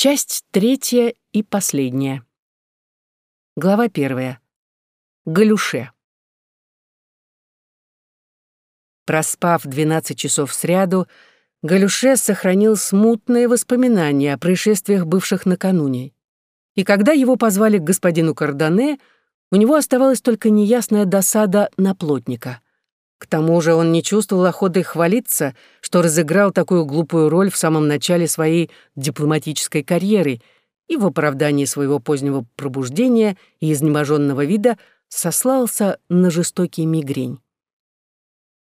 Часть третья и последняя. Глава первая. Галюше. Проспав 12 часов сряду, Галюше сохранил смутные воспоминания о происшествиях, бывших накануне. И когда его позвали к господину Кардане, у него оставалась только неясная досада на плотника. К тому же он не чувствовал охоты хвалиться, что разыграл такую глупую роль в самом начале своей дипломатической карьеры и в оправдании своего позднего пробуждения и изнеможенного вида сослался на жестокий мигрень.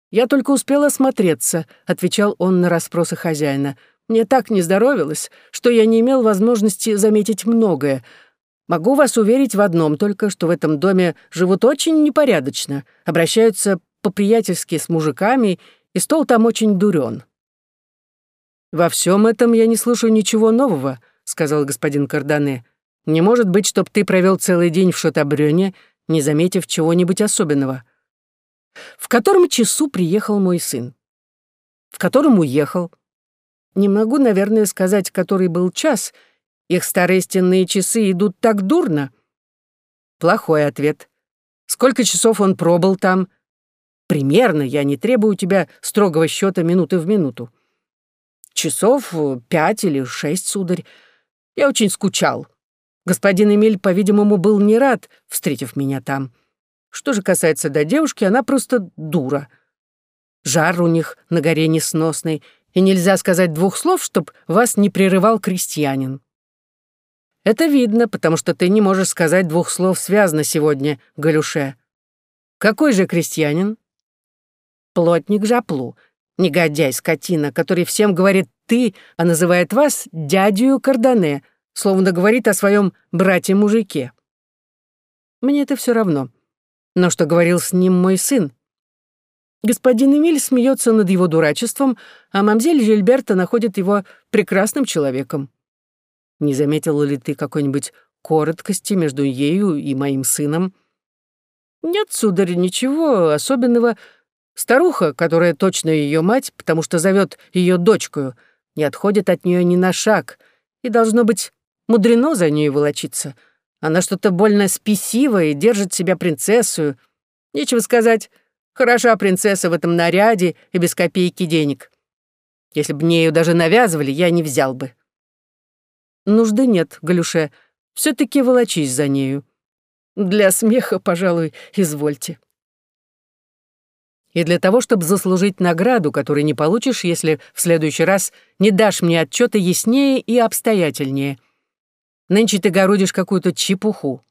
«Я только успел осмотреться», — отвечал он на расспросы хозяина. «Мне так не здоровилось, что я не имел возможности заметить многое. Могу вас уверить в одном, только что в этом доме живут очень непорядочно, обращаются по-приятельски с мужиками, и стол там очень дурен. «Во всем этом я не слышу ничего нового», — сказал господин Кардане. «Не может быть, чтоб ты провел целый день в Шотабрёне, не заметив чего-нибудь особенного». «В котором часу приехал мой сын?» «В котором уехал?» «Не могу, наверное, сказать, который был час. Их старые стенные часы идут так дурно». «Плохой ответ. Сколько часов он пробыл там?» Примерно, я не требую у тебя строгого счета минуты в минуту. Часов э, пять или шесть, сударь. Я очень скучал. Господин Эмиль, по-видимому, был не рад, встретив меня там. Что же касается до девушки, она просто дура. Жар у них на горе несносный, и нельзя сказать двух слов, чтоб вас не прерывал крестьянин. Это видно, потому что ты не можешь сказать двух слов связно сегодня, Галюше. Какой же крестьянин? Плотник Жаплу, негодяй, скотина, который всем говорит «ты», а называет вас дядю Кардане, словно говорит о своем брате-мужике. Мне это все равно. Но что говорил с ним мой сын? Господин Эмиль смеется над его дурачеством, а мамзель Жильберта находит его прекрасным человеком. Не заметила ли ты какой-нибудь короткости между ею и моим сыном? Нет, сударь, ничего особенного, Старуха, которая точно ее мать, потому что зовет ее дочкою, не отходит от нее ни на шаг, и должно быть мудрено за ней волочиться. Она что-то больно спесивая и держит себя принцессою. Нечего сказать, хороша принцесса в этом наряде и без копейки денег. Если бы мне ее даже навязывали, я не взял бы. Нужды нет, Галюше, все таки волочись за нею. Для смеха, пожалуй, извольте и для того, чтобы заслужить награду, которую не получишь, если в следующий раз не дашь мне отчета яснее и обстоятельнее. Нынче ты городишь какую-то чепуху».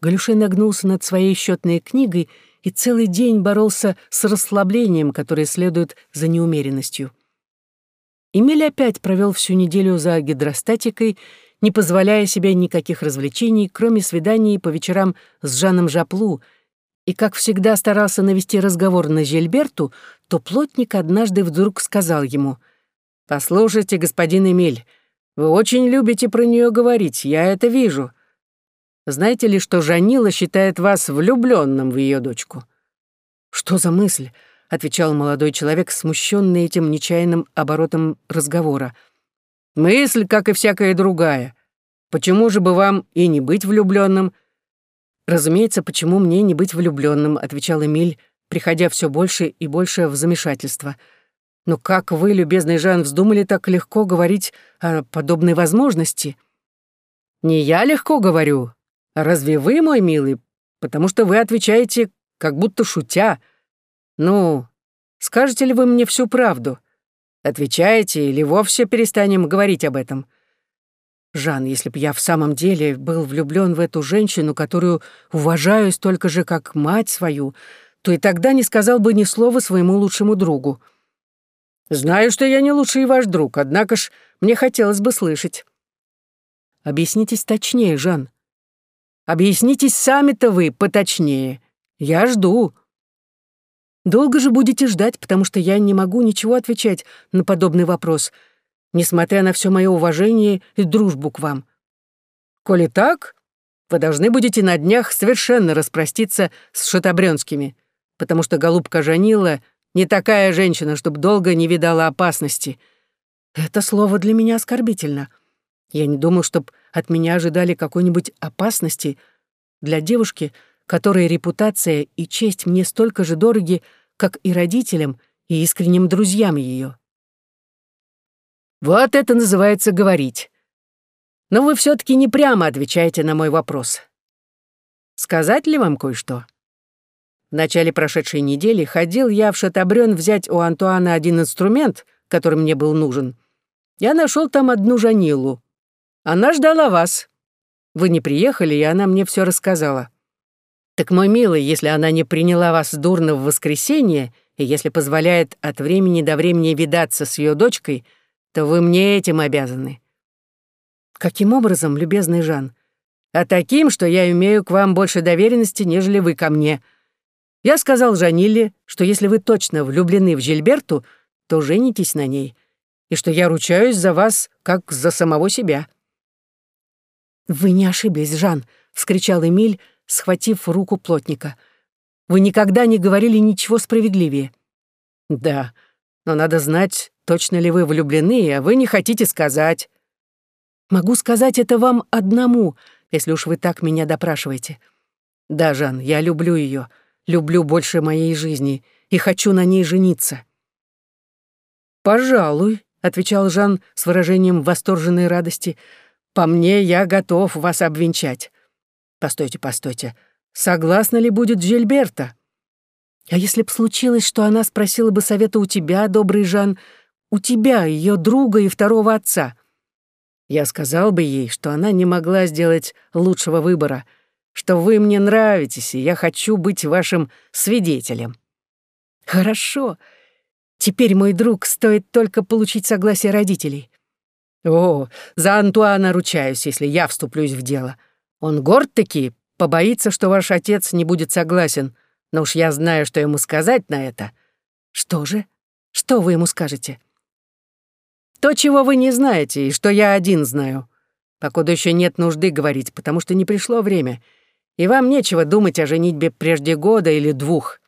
Галюшей нагнулся над своей счетной книгой и целый день боролся с расслаблением, которое следует за неумеренностью. Эмиль опять провел всю неделю за гидростатикой, не позволяя себе никаких развлечений, кроме свиданий по вечерам с Жаном Жаплу — и, как всегда, старался навести разговор на Жильберту, то плотник однажды вдруг сказал ему, «Послушайте, господин Эмиль, вы очень любите про нее говорить, я это вижу. Знаете ли, что Жанила считает вас влюбленным в ее дочку?» «Что за мысль?» — отвечал молодой человек, смущенный этим нечаянным оборотом разговора. «Мысль, как и всякая другая. Почему же бы вам и не быть влюбленным? «Разумеется, почему мне не быть влюбленным, отвечал Эмиль, приходя все больше и больше в замешательство. «Но как вы, любезный Жан, вздумали так легко говорить о подобной возможности?» «Не я легко говорю, разве вы, мой милый, потому что вы отвечаете, как будто шутя. Ну, скажете ли вы мне всю правду? Отвечаете или вовсе перестанем говорить об этом?» Жан, если б я в самом деле был влюблён в эту женщину, которую уважаю столько же, как мать свою, то и тогда не сказал бы ни слова своему лучшему другу. Знаю, что я не лучший ваш друг, однако ж мне хотелось бы слышать. Объяснитесь точнее, Жан. Объяснитесь сами-то вы поточнее. Я жду. Долго же будете ждать, потому что я не могу ничего отвечать на подобный вопрос — несмотря на все мое уважение и дружбу к вам. Коли так, вы должны будете на днях совершенно распроститься с шатабрёнскими, потому что голубка Жанила не такая женщина, чтобы долго не видала опасности. Это слово для меня оскорбительно. Я не думал, чтоб от меня ожидали какой-нибудь опасности для девушки, которой репутация и честь мне столько же дороги, как и родителям и искренним друзьям ее. Вот это называется говорить. Но вы все таки не прямо отвечаете на мой вопрос. Сказать ли вам кое-что? В начале прошедшей недели ходил я в Шатабрён взять у Антуана один инструмент, который мне был нужен. Я нашел там одну Жанилу. Она ждала вас. Вы не приехали, и она мне все рассказала. Так, мой милый, если она не приняла вас дурно в воскресенье, и если позволяет от времени до времени видаться с ее дочкой, то вы мне этим обязаны. Каким образом, любезный Жан? А таким, что я имею к вам больше доверенности, нежели вы ко мне. Я сказал Жанилле, что если вы точно влюблены в Жильберту, то женитесь на ней, и что я ручаюсь за вас, как за самого себя». «Вы не ошиблись, Жан», — вскричал Эмиль, схватив руку плотника. «Вы никогда не говорили ничего справедливее». «Да, но надо знать, точно ли вы влюблены, а вы не хотите сказать». «Могу сказать это вам одному, если уж вы так меня допрашиваете». «Да, Жан, я люблю ее люблю больше моей жизни и хочу на ней жениться». «Пожалуй», — отвечал Жан с выражением восторженной радости, «по мне я готов вас обвенчать. Постойте, постойте, согласна ли будет Жильберта?» «А если б случилось, что она спросила бы совета у тебя, добрый Жан, у тебя, ее друга и второго отца?» Я сказал бы ей, что она не могла сделать лучшего выбора — что вы мне нравитесь, и я хочу быть вашим свидетелем». «Хорошо. Теперь, мой друг, стоит только получить согласие родителей». «О, за Антуана ручаюсь, если я вступлюсь в дело. Он горд-таки, побоится, что ваш отец не будет согласен, но уж я знаю, что ему сказать на это». «Что же? Что вы ему скажете?» «То, чего вы не знаете, и что я один знаю. Покуда еще нет нужды говорить, потому что не пришло время» и вам нечего думать о женитьбе прежде года или двух.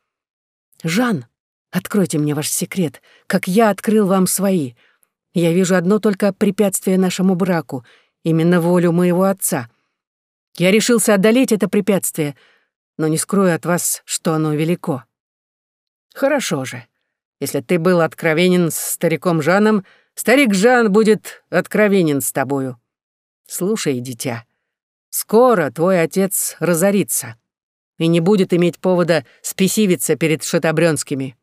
Жан, откройте мне ваш секрет, как я открыл вам свои. Я вижу одно только препятствие нашему браку, именно волю моего отца. Я решился одолеть это препятствие, но не скрою от вас, что оно велико. Хорошо же. Если ты был откровенен с стариком Жаном, старик Жан будет откровенен с тобою. Слушай, дитя, Скоро твой отец разорится и не будет иметь повода спесивиться перед шатабрёнскими.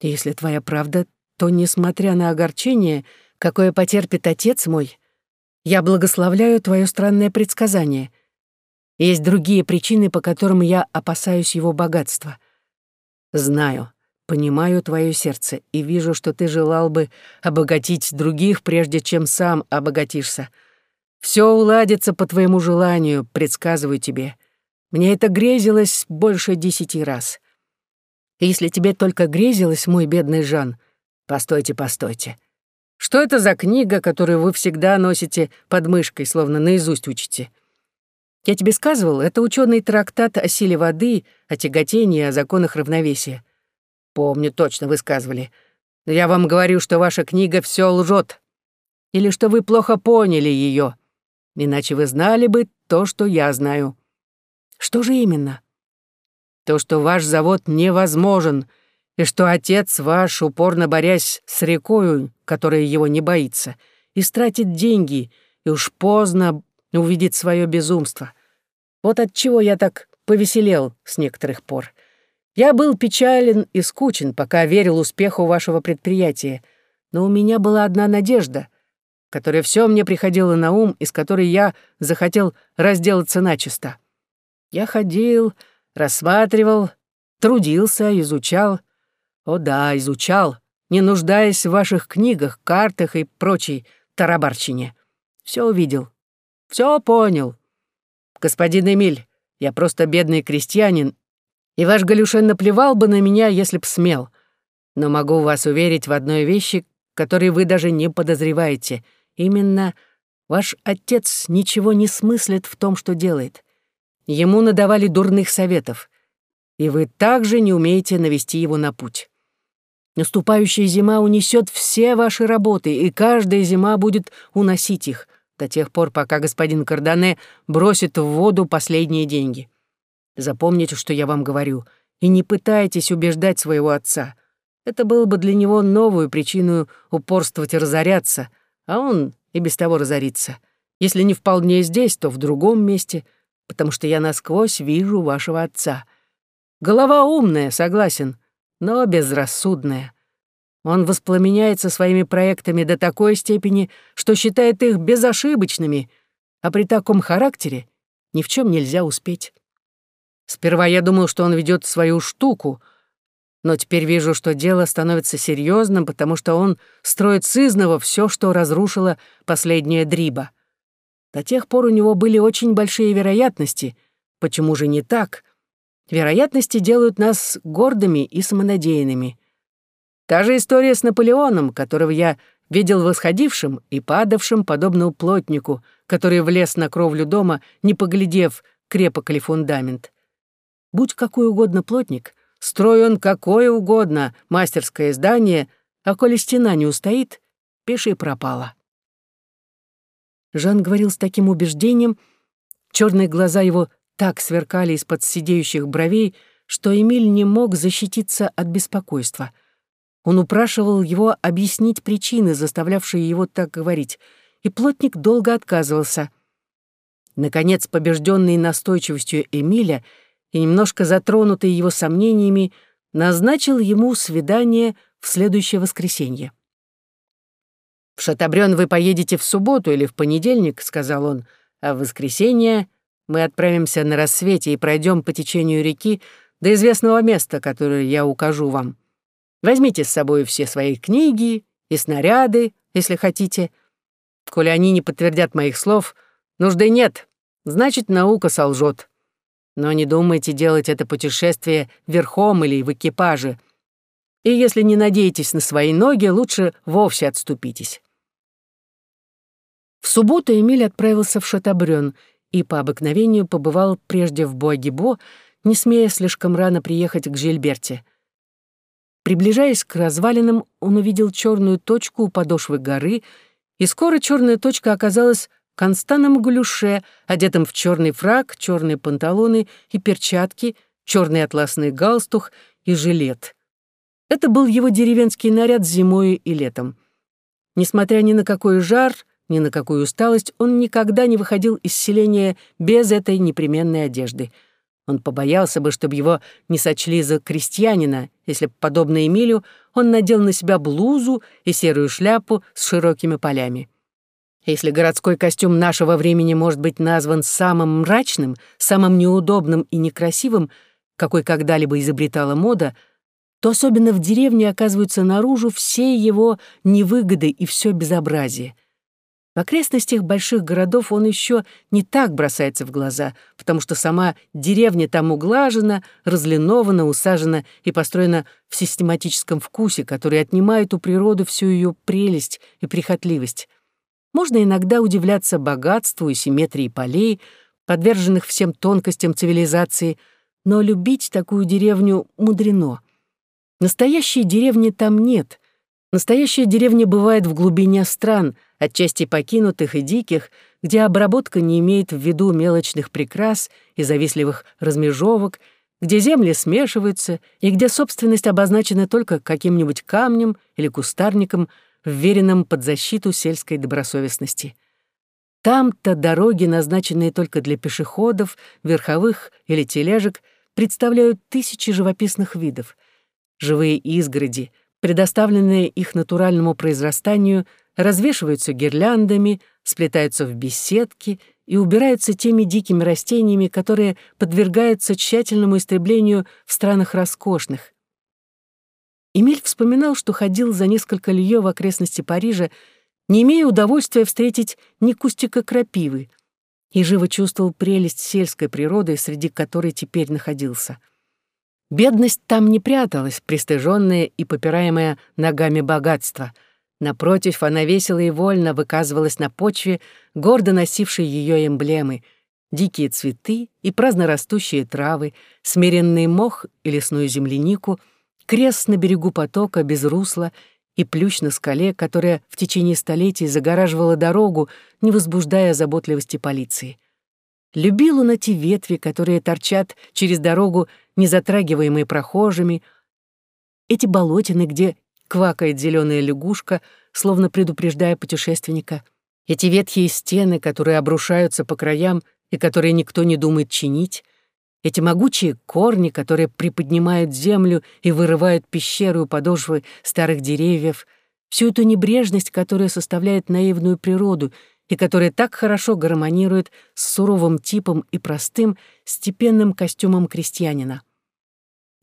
Если твоя правда, то, несмотря на огорчение, какое потерпит отец мой, я благословляю твое странное предсказание. Есть другие причины, по которым я опасаюсь его богатства. Знаю, понимаю твое сердце и вижу, что ты желал бы обогатить других, прежде чем сам обогатишься — все уладится по твоему желанию, предсказываю тебе. Мне это грезилось больше десяти раз. Если тебе только грезилось, мой бедный Жан, постойте, постойте. Что это за книга, которую вы всегда носите под мышкой, словно наизусть учите? Я тебе сказывал, это ученый трактат о силе воды, о тяготении, о законах равновесия. Помню, точно высказывали. Но я вам говорю, что ваша книга все лжет. Или что вы плохо поняли ее. Иначе вы знали бы то, что я знаю. Что же именно? То, что ваш завод невозможен, и что отец ваш, упорно борясь с рекою, которая его не боится, истратит деньги и уж поздно увидит свое безумство. Вот от чего я так повеселел с некоторых пор. Я был печален и скучен, пока верил успеху вашего предприятия, но у меня была одна надежда которая все мне приходила на ум и с которой я захотел разделаться начисто. Я ходил, рассматривал, трудился, изучал. О да, изучал, не нуждаясь в ваших книгах, картах и прочей тарабарщине. Все увидел, все понял. Господин Эмиль, я просто бедный крестьянин, и ваш Галюшен наплевал бы на меня, если б смел. Но могу вас уверить в одной вещи, которой вы даже не подозреваете — Именно ваш отец ничего не смыслит в том, что делает. Ему надавали дурных советов, и вы также не умеете навести его на путь. Наступающая зима унесет все ваши работы, и каждая зима будет уносить их до тех пор, пока господин Кардане бросит в воду последние деньги. Запомните, что я вам говорю, и не пытайтесь убеждать своего отца. Это было бы для него новую причину упорствовать и разоряться, а он и без того разорится. Если не вполне здесь, то в другом месте, потому что я насквозь вижу вашего отца. Голова умная, согласен, но безрассудная. Он воспламеняется своими проектами до такой степени, что считает их безошибочными, а при таком характере ни в чем нельзя успеть. Сперва я думал, что он ведет свою штуку, но теперь вижу, что дело становится серьезным, потому что он строит сызново все, что разрушила последняя дриба. До тех пор у него были очень большие вероятности. Почему же не так? Вероятности делают нас гордыми и самонадеянными. Та же история с Наполеоном, которого я видел восходившим и падавшим, подобно плотнику, который влез на кровлю дома, не поглядев, крепок ли фундамент. Будь какой угодно плотник, строй он какое угодно мастерское здание, а коли стена не устоит, пиши пропала. Жан говорил с таким убеждением, черные глаза его так сверкали из-под сидеющих бровей, что Эмиль не мог защититься от беспокойства. Он упрашивал его объяснить причины, заставлявшие его так говорить, и плотник долго отказывался. Наконец, побежденный настойчивостью Эмиля и немножко затронутый его сомнениями, назначил ему свидание в следующее воскресенье. «В Шатабрён вы поедете в субботу или в понедельник», — сказал он, «а в воскресенье мы отправимся на рассвете и пройдем по течению реки до известного места, которое я укажу вам. Возьмите с собой все свои книги и снаряды, если хотите. Коли они не подтвердят моих слов, нужды нет, значит, наука солжет. Но не думайте делать это путешествие верхом или в экипаже. И если не надеетесь на свои ноги, лучше вовсе отступитесь. В субботу Эмиль отправился в Шатабрён и по обыкновению побывал прежде в Буагибо, не смея слишком рано приехать к Жильберте. Приближаясь к развалинам, он увидел черную точку у подошвы горы, и скоро черная точка оказалась Констаном Галюше, одетым в черный фраг, черные панталоны и перчатки, черный атласный галстух и жилет. Это был его деревенский наряд зимой и летом. Несмотря ни на какой жар, ни на какую усталость, он никогда не выходил из селения без этой непременной одежды. Он побоялся бы, чтобы его не сочли за крестьянина, если, подобно Эмилю, он надел на себя блузу и серую шляпу с широкими полями. Если городской костюм нашего времени может быть назван самым мрачным, самым неудобным и некрасивым, какой когда-либо изобретала мода, то особенно в деревне оказываются наружу все его невыгоды и все безобразие. В окрестностях больших городов он еще не так бросается в глаза, потому что сама деревня там углажена, разлинована, усажена и построена в систематическом вкусе, который отнимает у природы всю ее прелесть и прихотливость. Можно иногда удивляться богатству и симметрии полей, подверженных всем тонкостям цивилизации, но любить такую деревню мудрено. Настоящей деревни там нет. Настоящая деревня бывает в глубине стран — отчасти покинутых и диких, где обработка не имеет в виду мелочных прикрас и завистливых размежевок, где земли смешиваются и где собственность обозначена только каким-нибудь камнем или кустарником, вверенным под защиту сельской добросовестности. Там-то дороги, назначенные только для пешеходов, верховых или тележек, представляют тысячи живописных видов. Живые изгороди, предоставленные их натуральному произрастанию, развешиваются гирляндами, сплетаются в беседки и убираются теми дикими растениями, которые подвергаются тщательному истреблению в странах роскошных. Эмиль вспоминал, что ходил за несколько лье в окрестности Парижа, не имея удовольствия встретить ни кустика крапивы, и живо чувствовал прелесть сельской природы, среди которой теперь находился. Бедность там не пряталась, пристыженная и попираемая ногами богатства — Напротив, она весело и вольно выказывалась на почве, гордо носившей ее эмблемы — дикие цветы и праздно растущие травы, смиренный мох и лесную землянику, крест на берегу потока без русла и плющ на скале, которая в течение столетий загораживала дорогу, не возбуждая заботливости полиции. Любил он эти ветви, которые торчат через дорогу, не затрагиваемые прохожими, эти болотины, где квакает зеленая лягушка, словно предупреждая путешественника, эти ветхие стены, которые обрушаются по краям и которые никто не думает чинить, эти могучие корни, которые приподнимают землю и вырывают пещеры у подошвы старых деревьев, всю эту небрежность, которая составляет наивную природу и которая так хорошо гармонирует с суровым типом и простым, степенным костюмом крестьянина.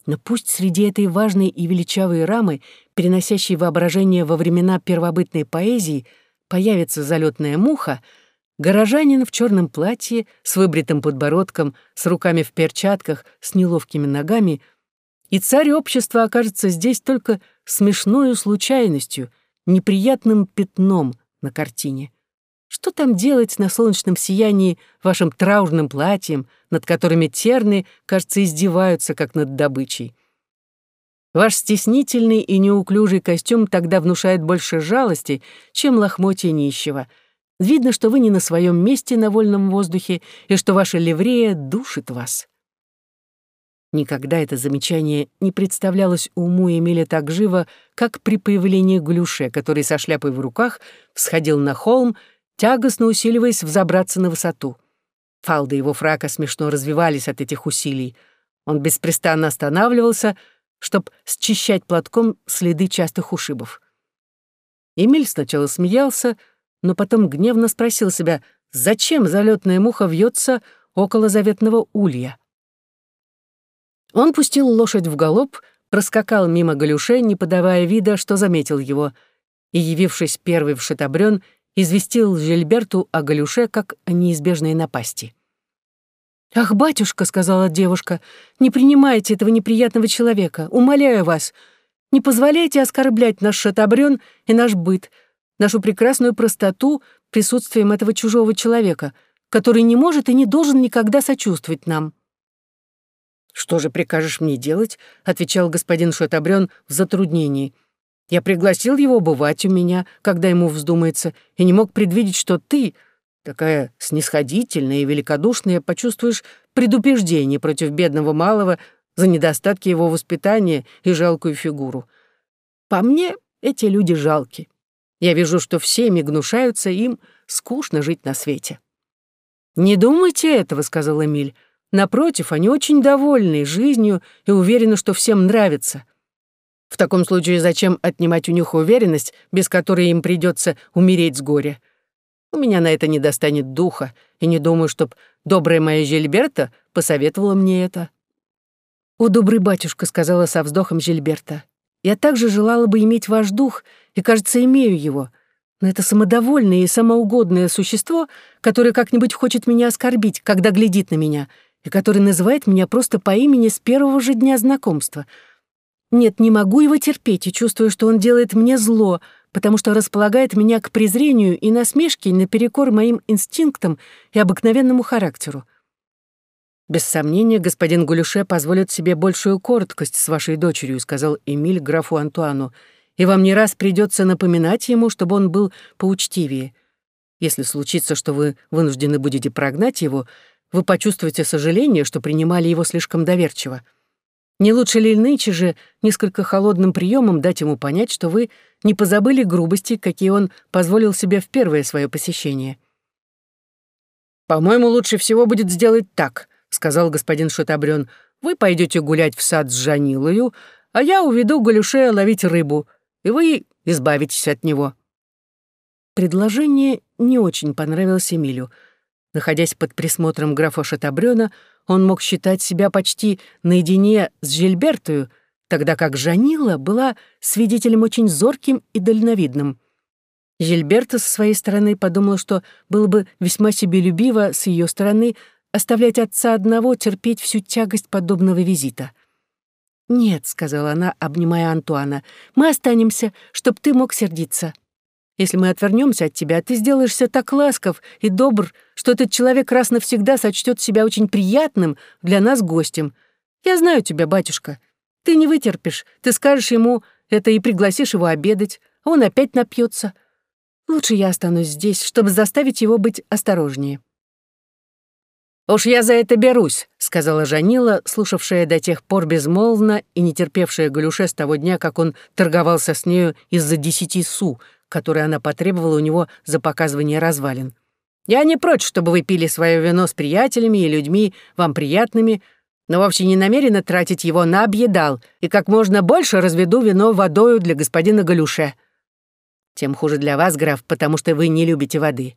Но пусть среди этой важной и величавой рамы, переносящей воображение во времена первобытной поэзии, появится залетная муха — Горожанин в черном платье, с выбритым подбородком, с руками в перчатках, с неловкими ногами, и царь общества окажется здесь только смешной случайностью, неприятным пятном на картине. Что там делать на солнечном сиянии вашим траурным платьем, над которыми терны, кажется, издеваются, как над добычей? Ваш стеснительный и неуклюжий костюм тогда внушает больше жалости, чем лохмотья нищего — Видно, что вы не на своем месте на вольном воздухе и что ваша ливрея душит вас. Никогда это замечание не представлялось уму Эмиля так живо, как при появлении Глюше, который со шляпой в руках всходил на холм, тягостно усиливаясь взобраться на высоту. Фалды его фрака смешно развивались от этих усилий. Он беспрестанно останавливался, чтобы счищать платком следы частых ушибов. Эмиль сначала смеялся, но потом гневно спросил себя, зачем залетная муха вьется около заветного улья. Он пустил лошадь в галоп, проскакал мимо Галюше, не подавая вида, что заметил его, и, явившись первый в Шатабрён, известил Жильберту о Галюше как о неизбежной напасти. «Ах, батюшка», — сказала девушка, — «не принимайте этого неприятного человека, умоляю вас, не позволяйте оскорблять наш Шатабрён и наш быт, нашу прекрасную простоту присутствием этого чужого человека, который не может и не должен никогда сочувствовать нам. «Что же прикажешь мне делать?» — отвечал господин Шатабрён в затруднении. «Я пригласил его бывать у меня, когда ему вздумается, и не мог предвидеть, что ты, такая снисходительная и великодушная, почувствуешь предупреждение против бедного малого за недостатки его воспитания и жалкую фигуру. По мне, эти люди жалки. Я вижу, что все ими гнушаются, им скучно жить на свете». «Не думайте этого», — сказал Эмиль. «Напротив, они очень довольны жизнью и уверены, что всем нравится. В таком случае зачем отнимать у них уверенность, без которой им придется умереть с горя? У меня на это не достанет духа, и не думаю, чтоб добрая моя Жильберта посоветовала мне это». «О, добрый батюшка», — сказала со вздохом Жильберта, «я также желала бы иметь ваш дух и, кажется, имею его. Но это самодовольное и самоугодное существо, которое как-нибудь хочет меня оскорбить, когда глядит на меня, и которое называет меня просто по имени с первого же дня знакомства. Нет, не могу его терпеть и чувствую, что он делает мне зло, потому что располагает меня к презрению и насмешке наперекор моим инстинктам и обыкновенному характеру. «Без сомнения, господин Гулюше позволит себе большую короткость с вашей дочерью», сказал Эмиль графу Антуану, — и вам не раз придется напоминать ему, чтобы он был поучтивее. Если случится, что вы вынуждены будете прогнать его, вы почувствуете сожаление, что принимали его слишком доверчиво. Не лучше ли нынче же несколько холодным приемом дать ему понять, что вы не позабыли грубости, какие он позволил себе в первое свое посещение? «По-моему, лучше всего будет сделать так», — сказал господин Шатабрён. «Вы пойдете гулять в сад с Жанилою, а я уведу Галюше ловить рыбу и вы избавитесь от него». Предложение не очень понравилось Эмилю. Находясь под присмотром графа Шатабрёна, он мог считать себя почти наедине с Жильбертою, тогда как Жанила была свидетелем очень зорким и дальновидным. Жильберта со своей стороны подумала, что было бы весьма себелюбиво с ее стороны оставлять отца одного терпеть всю тягость подобного визита. «Нет», — сказала она, обнимая Антуана, — «мы останемся, чтоб ты мог сердиться. Если мы отвернемся от тебя, ты сделаешься так ласков и добр, что этот человек раз навсегда сочтет себя очень приятным для нас гостем. Я знаю тебя, батюшка. Ты не вытерпишь, ты скажешь ему это и пригласишь его обедать, а он опять напьется. Лучше я останусь здесь, чтобы заставить его быть осторожнее». «Уж я за это берусь», — сказала Жанила, слушавшая до тех пор безмолвно и не терпевшая Галюше с того дня, как он торговался с нею из-за десяти су, которые она потребовала у него за показывание развалин. «Я не прочь, чтобы вы пили свое вино с приятелями и людьми, вам приятными, но вовсе не намерена тратить его на объедал и как можно больше разведу вино водою для господина Галюше. Тем хуже для вас, граф, потому что вы не любите воды.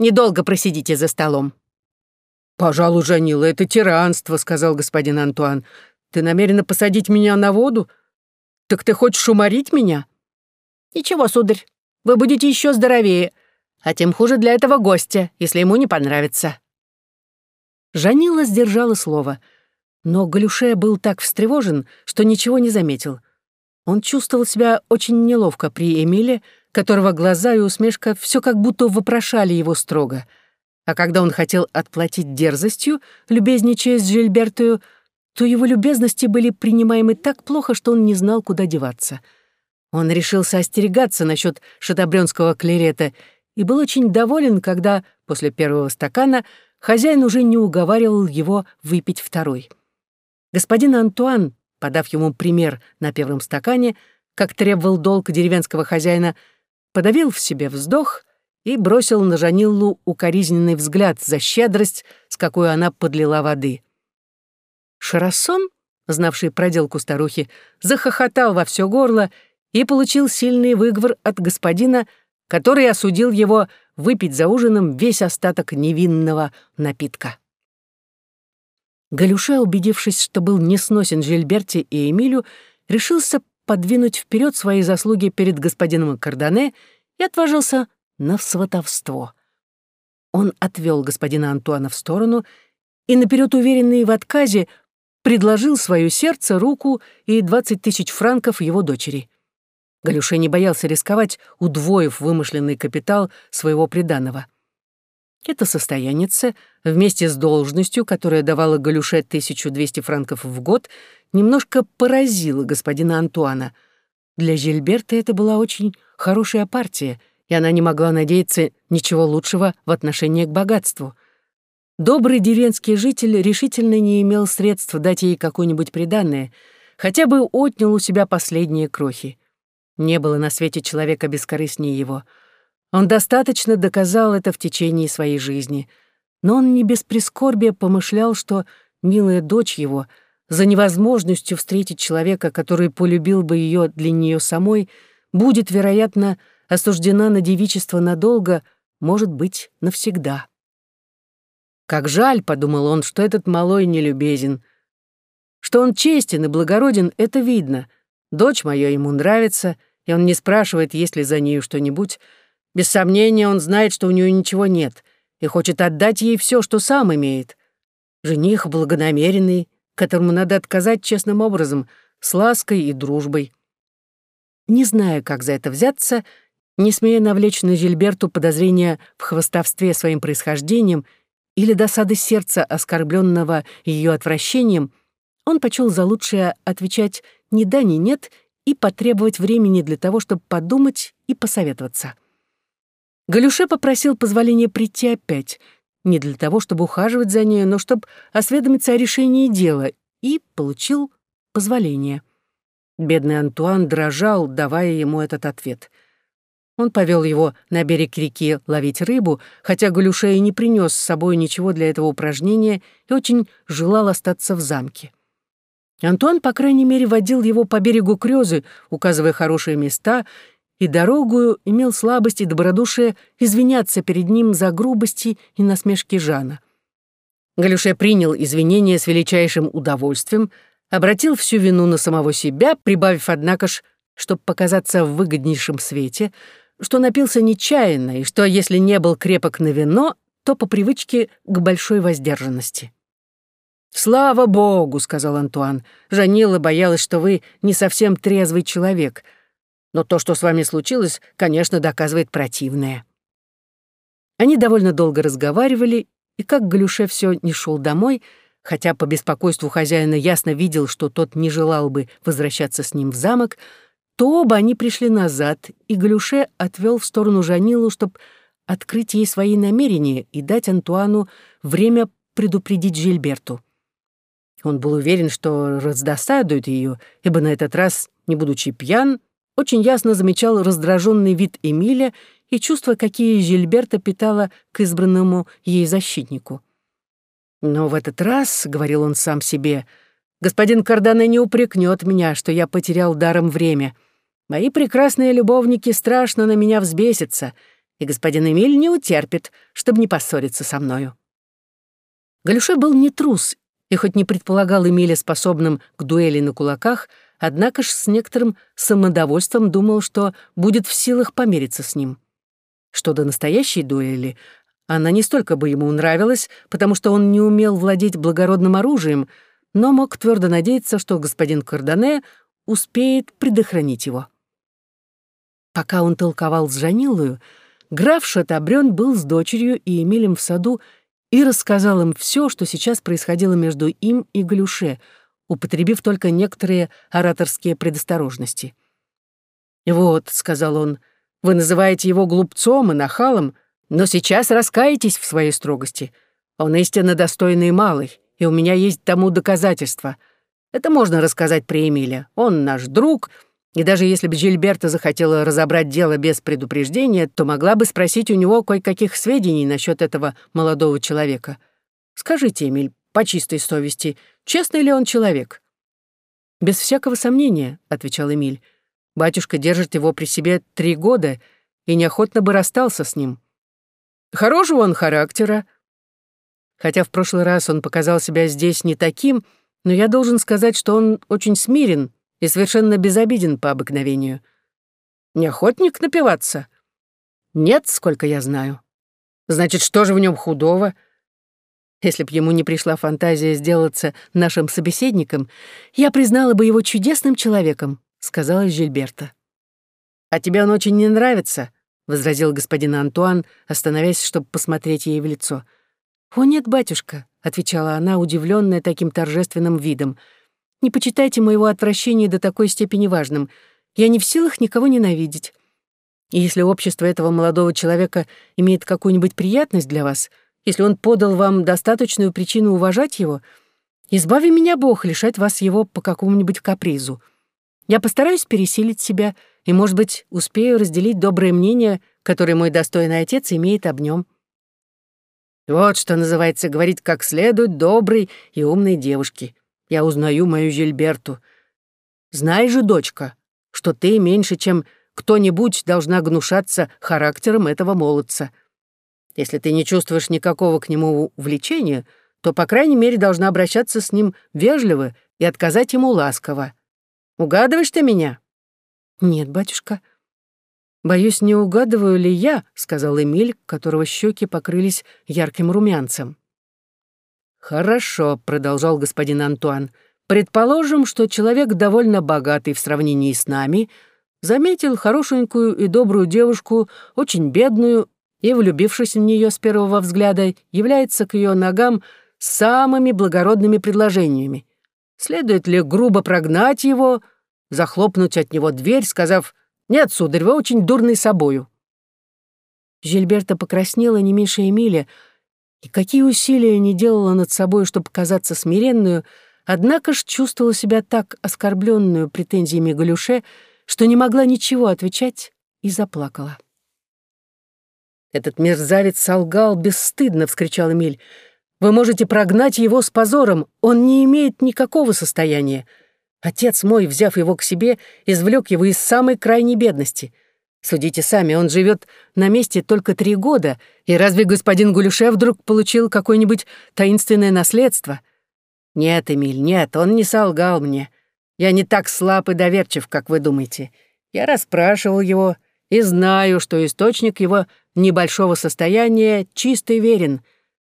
Недолго просидите за столом». «Пожалуй, Жанила, это тиранство», — сказал господин Антуан. «Ты намерена посадить меня на воду? Так ты хочешь уморить меня?» «Ничего, сударь, вы будете еще здоровее, а тем хуже для этого гостя, если ему не понравится». Жанила сдержала слово, но Галюше был так встревожен, что ничего не заметил. Он чувствовал себя очень неловко при Эмиле, которого глаза и усмешка все как будто вопрошали его строго — а когда он хотел отплатить дерзостью, любезничая с Жильбертою, то его любезности были принимаемы так плохо, что он не знал, куда деваться. Он решился остерегаться насчет шатабрёнского клерета и был очень доволен, когда, после первого стакана, хозяин уже не уговаривал его выпить второй. Господин Антуан, подав ему пример на первом стакане, как требовал долг деревенского хозяина, подавил в себе вздох — и бросил на Жаниллу укоризненный взгляд за щедрость, с какой она подлила воды. Шарасон, знавший проделку старухи, захохотал во все горло и получил сильный выговор от господина, который осудил его выпить за ужином весь остаток невинного напитка. Галюша, убедившись, что был несносен Жильберте и Эмилю, решился подвинуть вперед свои заслуги перед господином Кардане и отважился на сватовство. Он отвел господина Антуана в сторону и, наперед уверенный в отказе, предложил свое сердце, руку и двадцать тысяч франков его дочери. Галюша не боялся рисковать, удвоив вымышленный капитал своего приданого. Это состоянице, вместе с должностью, которая давала Галюше 1200 франков в год, немножко поразило господина Антуана. Для Жильберта это была очень хорошая партия — и она не могла надеяться ничего лучшего в отношении к богатству. Добрый деревенский житель решительно не имел средств дать ей какое-нибудь приданное, хотя бы отнял у себя последние крохи. Не было на свете человека бескорыстнее его. Он достаточно доказал это в течение своей жизни. Но он не без прискорбия помышлял, что милая дочь его, за невозможностью встретить человека, который полюбил бы ее для нее самой, будет, вероятно, осуждена на девичество надолго, может быть, навсегда. Как жаль, — подумал он, — что этот малой нелюбезен. Что он честен и благороден, это видно. Дочь моя ему нравится, и он не спрашивает, есть ли за нею что-нибудь. Без сомнения, он знает, что у нее ничего нет, и хочет отдать ей все, что сам имеет. Жених благонамеренный, которому надо отказать честным образом, с лаской и дружбой. Не зная, как за это взяться, — не смея навлечь на Жильберту подозрения в хвостовстве своим происхождением или досады сердца, оскорбленного ее отвращением, он почел за лучшее отвечать ни да, ни нет и потребовать времени для того, чтобы подумать и посоветоваться. Галюше попросил позволения прийти опять, не для того, чтобы ухаживать за ней, но чтобы осведомиться о решении дела, и получил позволение. Бедный Антуан дрожал, давая ему этот ответ — он повел его на берег реки ловить рыбу, хотя Галюша и не принес с собой ничего для этого упражнения и очень желал остаться в замке. Антуан, по крайней мере, водил его по берегу Крёзы, указывая хорошие места, и дорогую имел слабость и добродушие извиняться перед ним за грубости и насмешки Жана. Галюше принял извинения с величайшим удовольствием, обратил всю вину на самого себя, прибавив, однако ж, чтобы показаться в выгоднейшем свете — что напился нечаянно и что, если не был крепок на вино, то по привычке к большой воздержанности. «Слава богу», — сказал Антуан, — «Жанила боялась, что вы не совсем трезвый человек. Но то, что с вами случилось, конечно, доказывает противное». Они довольно долго разговаривали, и как Галюше все не шел домой, хотя по беспокойству хозяина ясно видел, что тот не желал бы возвращаться с ним в замок, то оба они пришли назад, и Галюше отвел в сторону Жанилу, чтобы открыть ей свои намерения и дать Антуану время предупредить Жильберту. Он был уверен, что раздосадует ее, ибо на этот раз, не будучи пьян, очень ясно замечал раздраженный вид Эмиля и чувства, какие Жильберта питала к избранному ей защитнику. «Но в этот раз, — говорил он сам себе, — господин Кардане не упрекнет меня, что я потерял даром время. Мои прекрасные любовники страшно на меня взбесятся, и господин Эмиль не утерпит, чтобы не поссориться со мною». Галюше был не трус и хоть не предполагал Эмиля способным к дуэли на кулаках, однако ж с некоторым самодовольством думал, что будет в силах помириться с ним. Что до настоящей дуэли, она не столько бы ему нравилась, потому что он не умел владеть благородным оружием, но мог твердо надеяться, что господин Кардане успеет предохранить его. Пока он толковал с Жанилою, граф Шатабрён был с дочерью и Эмилем в саду и рассказал им все, что сейчас происходило между им и Галюше, употребив только некоторые ораторские предосторожности. «Вот», — сказал он, — «вы называете его глупцом и нахалом, но сейчас раскаетесь в своей строгости. Он истинно достойный малый, и у меня есть тому доказательства. Это можно рассказать при Эмиле. Он наш друг, и даже если бы Жильберта захотела разобрать дело без предупреждения, то могла бы спросить у него кое-каких сведений насчет этого молодого человека. Скажите, Эмиль, по чистой совести, честный ли он человек? «Без всякого сомнения», — отвечал Эмиль. «Батюшка держит его при себе три года и неохотно бы расстался с ним. Хорошего он характера. Хотя в прошлый раз он показал себя здесь не таким, но я должен сказать, что он очень смирен и совершенно безобиден по обыкновению. Не охотник напиваться? Нет, сколько я знаю. Значит, что же в нем худого? Если б ему не пришла фантазия сделаться нашим собеседником, я признала бы его чудесным человеком, сказала Жильберта. А тебе он очень не нравится, возразил господин Антуан, остановясь, чтобы посмотреть ей в лицо. О нет, батюшка, отвечала она, удивленная таким торжественным видом. Не почитайте моего отвращения до такой степени важным. Я не в силах никого ненавидеть. И если общество этого молодого человека имеет какую-нибудь приятность для вас, если он подал вам достаточную причину уважать его, избави меня Бог лишать вас его по какому-нибудь капризу. Я постараюсь пересилить себя и, может быть, успею разделить доброе мнение, которое мой достойный отец имеет об нем. Вот что называется говорить как следует доброй и умной девушке я узнаю мою Жильберту. Знай же, дочка, что ты меньше, чем кто-нибудь должна гнушаться характером этого молодца. Если ты не чувствуешь никакого к нему влечения, то, по крайней мере, должна обращаться с ним вежливо и отказать ему ласково. Угадываешь ты меня?» «Нет, батюшка». «Боюсь, не угадываю ли я», — сказал Эмиль, которого щеки покрылись ярким румянцем. «Хорошо», — продолжал господин Антуан. «Предположим, что человек довольно богатый в сравнении с нами, заметил хорошенькую и добрую девушку, очень бедную, и, влюбившись в нее с первого взгляда, является к ее ногам самыми благородными предложениями. Следует ли грубо прогнать его, захлопнуть от него дверь, сказав «Нет, сударь, вы очень дурный собою». Жильберта покраснела не меньше Эмиля, и какие усилия не делала над собой, чтобы казаться смиренную, однако ж чувствовала себя так оскорбленную претензиями Галюше, что не могла ничего отвечать и заплакала. «Этот мерзавец солгал бесстыдно!» — вскричал Эмиль. «Вы можете прогнать его с позором, он не имеет никакого состояния. Отец мой, взяв его к себе, извлек его из самой крайней бедности. Судите сами, он живет на месте только три года, и разве господин Гулюше вдруг получил какое-нибудь таинственное наследство? Нет, Эмиль, нет, он не солгал мне. Я не так слаб и доверчив, как вы думаете. Я расспрашивал его и знаю, что источник его небольшого состояния чист и верен.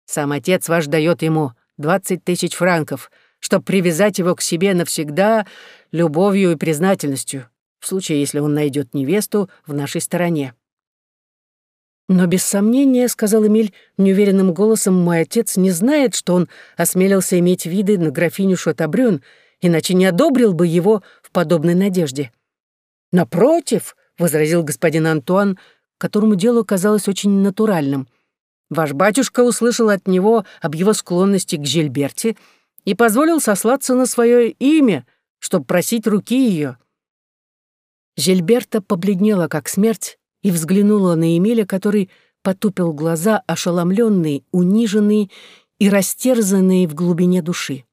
Сам отец ваш дает ему двадцать тысяч франков, чтобы привязать его к себе навсегда любовью и признательностью в случае, если он найдет невесту в нашей стороне. «Но без сомнения, — сказал Эмиль неуверенным голосом, — мой отец не знает, что он осмелился иметь виды на графиню Шотабрюн, иначе не одобрил бы его в подобной надежде». «Напротив, — возразил господин Антуан, которому дело казалось очень натуральным, — ваш батюшка услышал от него об его склонности к Жильберте и позволил сослаться на свое имя, чтобы просить руки ее. Жильберта побледнела, как смерть, и взглянула на Эмиля, который потупил глаза, ошеломленный, униженный и растерзанный в глубине души.